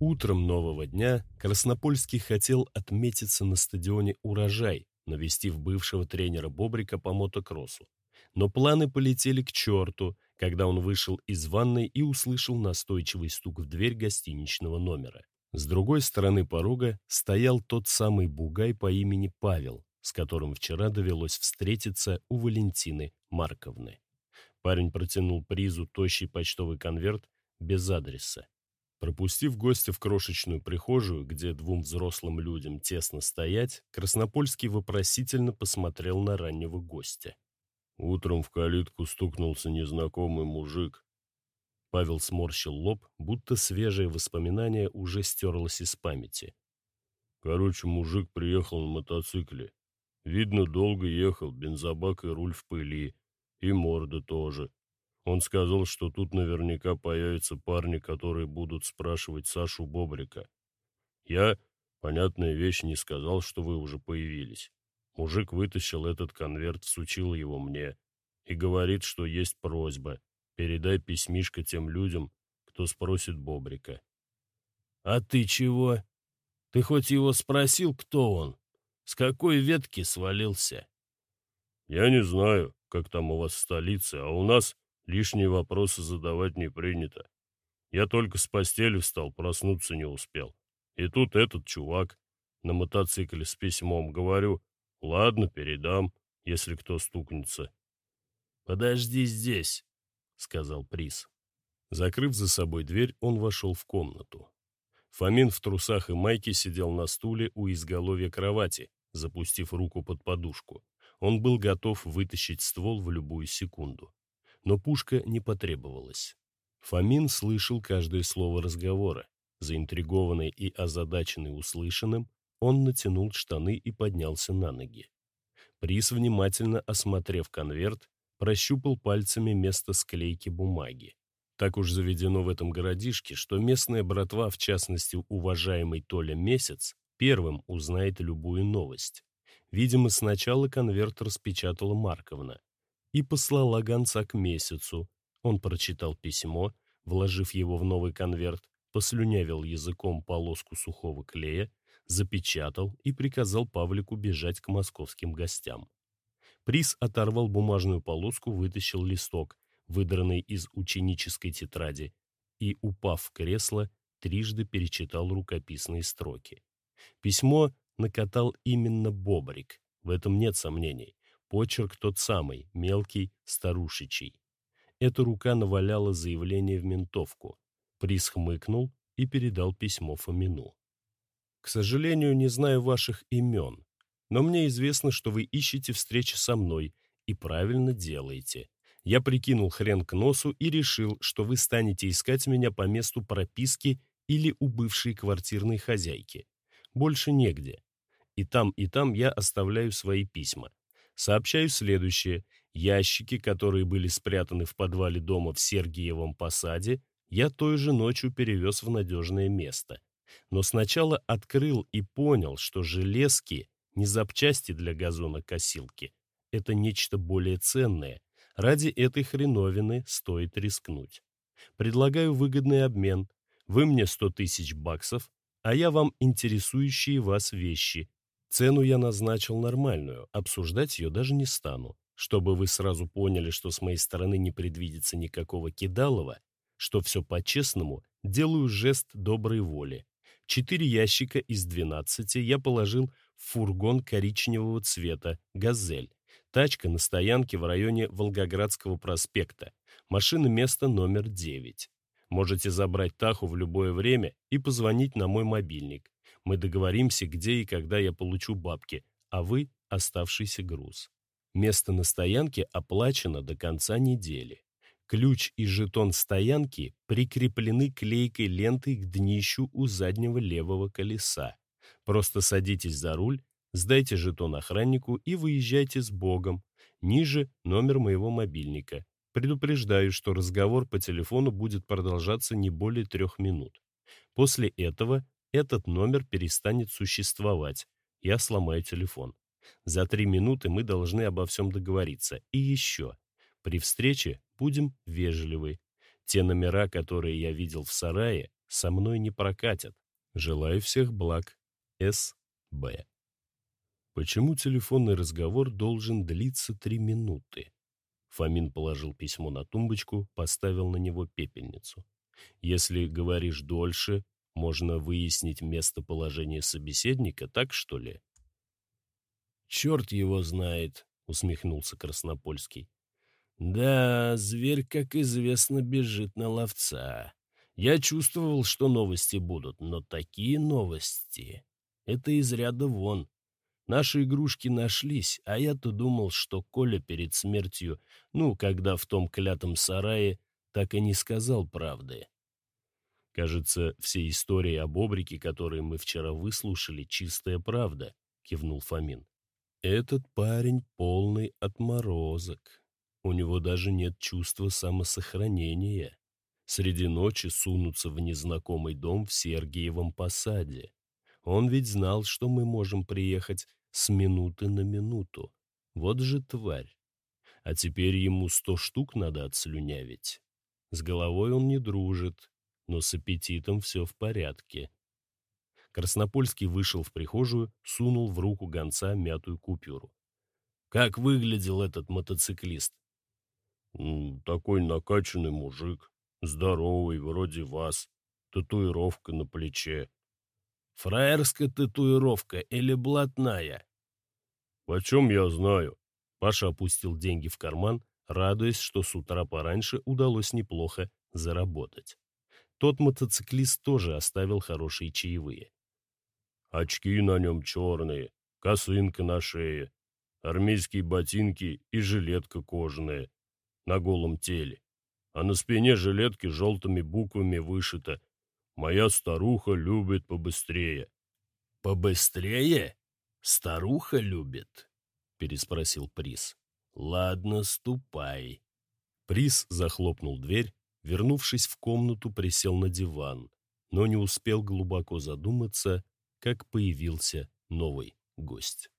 Утром нового дня Краснопольский хотел отметиться на стадионе «Урожай», навестив бывшего тренера Бобрика по мотокроссу. Но планы полетели к черту, когда он вышел из ванной и услышал настойчивый стук в дверь гостиничного номера. С другой стороны порога стоял тот самый бугай по имени Павел, с которым вчера довелось встретиться у Валентины Марковны. Парень протянул призу тощий почтовый конверт без адреса. Пропустив гостя в крошечную прихожую, где двум взрослым людям тесно стоять, Краснопольский вопросительно посмотрел на раннего гостя. Утром в калитку стукнулся незнакомый мужик. Павел сморщил лоб, будто свежее воспоминание уже стерлось из памяти. Короче, мужик приехал на мотоцикле. Видно, долго ехал, бензобак и руль в пыли. И морда тоже. Он сказал, что тут наверняка появятся парни, которые будут спрашивать Сашу Бобрика. Я, понятная вещь, не сказал, что вы уже появились. Мужик вытащил этот конверт, всучил его мне и говорит, что есть просьба. Передай письмишко тем людям, кто спросит Бобрика. «А ты чего? Ты хоть его спросил, кто он? С какой ветки свалился?» «Я не знаю, как там у вас в столице, а у нас лишние вопросы задавать не принято. Я только с постели встал, проснуться не успел. И тут этот чувак на мотоцикле с письмом. Говорю, ладно, передам, если кто стукнется. «Подожди здесь», — сказал Приз. Закрыв за собой дверь, он вошел в комнату. Фомин в трусах и майке сидел на стуле у изголовья кровати, запустив руку под подушку. Он был готов вытащить ствол в любую секунду. Но пушка не потребовалась. Фомин слышал каждое слово разговора. Заинтригованный и озадаченный услышанным, он натянул штаны и поднялся на ноги. Приз, внимательно осмотрев конверт, прощупал пальцами место склейки бумаги. Так уж заведено в этом городишке, что местная братва, в частности уважаемый Толя Месяц, первым узнает любую новость. Видимо, сначала конверт распечатала Марковна и послала гонца к месяцу. Он прочитал письмо, вложив его в новый конверт, послюнявил языком полоску сухого клея, запечатал и приказал Павлику бежать к московским гостям. Приз оторвал бумажную полоску, вытащил листок, выдранный из ученической тетради, и, упав в кресло, трижды перечитал рукописные строки. Письмо накатал именно Бобрик, в этом нет сомнений. Почерк тот самый, мелкий, старушечий. Эта рука наваляла заявление в ментовку. Приз хмыкнул и передал письмо Фомину. «К сожалению, не знаю ваших имен, но мне известно, что вы ищете встречи со мной и правильно делаете. Я прикинул хрен к носу и решил, что вы станете искать меня по месту прописки или у бывшей квартирной хозяйки. Больше негде. И там, и там я оставляю свои письма. Сообщаю следующее. Ящики, которые были спрятаны в подвале дома в Сергиевом посаде, я той же ночью перевез в надежное место. Но сначала открыл и понял, что железки не запчасти для газонокосилки. Это нечто более ценное. Ради этой хреновины стоит рискнуть. Предлагаю выгодный обмен. Вы мне 100 тысяч баксов, а я вам интересующие вас вещи. Цену я назначил нормальную, обсуждать ее даже не стану. Чтобы вы сразу поняли, что с моей стороны не предвидится никакого кидалова, что все по-честному, делаю жест доброй воли. Четыре ящика из двенадцати я положил в фургон коричневого цвета «Газель». Тачка на стоянке в районе Волгоградского проспекта. Машина место номер девять. Можете забрать Таху в любое время и позвонить на мой мобильник. Мы договоримся, где и когда я получу бабки, а вы – оставшийся груз. Место на стоянке оплачено до конца недели. Ключ и жетон стоянки прикреплены клейкой лентой к днищу у заднего левого колеса. Просто садитесь за руль, сдайте жетон охраннику и выезжайте с Богом. Ниже номер моего мобильника. Предупреждаю, что разговор по телефону будет продолжаться не более трех минут. После этого этот номер перестанет существовать. Я сломаю телефон. За три минуты мы должны обо всем договориться. И еще. При встрече будем вежливы. Те номера, которые я видел в сарае, со мной не прокатят. Желаю всех благ. С.Б. Почему телефонный разговор должен длиться три минуты? Фомин положил письмо на тумбочку, поставил на него пепельницу. Если говоришь дольше, можно выяснить местоположение собеседника, так что ли? «Черт его знает», — усмехнулся Краснопольский. «Да, зверь, как известно, бежит на ловца. Я чувствовал, что новости будут, но такие новости — это из ряда вон. Наши игрушки нашлись, а я-то думал, что Коля перед смертью, ну, когда в том клятом сарае, так и не сказал правды. Кажется, все истории об обрике, которые мы вчера выслушали, чистая правда, кивнул Фомин. Этот парень полный отморозок. У него даже нет чувства самосохранения среди ночи сунуться в незнакомый дом в Сергиевом посаде. Он ведь знал, что мы можем приехать с минуты на минуту. Вот же тварь. А теперь ему сто штук надо отслюнявить. С головой он не дружит, но с аппетитом все в порядке. Краснопольский вышел в прихожую, сунул в руку гонца мятую купюру. «Как выглядел этот мотоциклист?» «Такой накачанный мужик», Здоровый, вроде вас. Татуировка на плече. Фраерская татуировка или блатная? Почем я знаю? Паша опустил деньги в карман, радуясь, что с утра пораньше удалось неплохо заработать. Тот мотоциклист тоже оставил хорошие чаевые. Очки на нем черные, косынка на шее, армейские ботинки и жилетка кожаная на голом теле а на спине жилетки желтыми буквами вышито «Моя старуха любит побыстрее». «Побыстрее? Старуха любит?» — переспросил Приз. «Ладно, ступай». Приз захлопнул дверь, вернувшись в комнату, присел на диван, но не успел глубоко задуматься, как появился новый гость.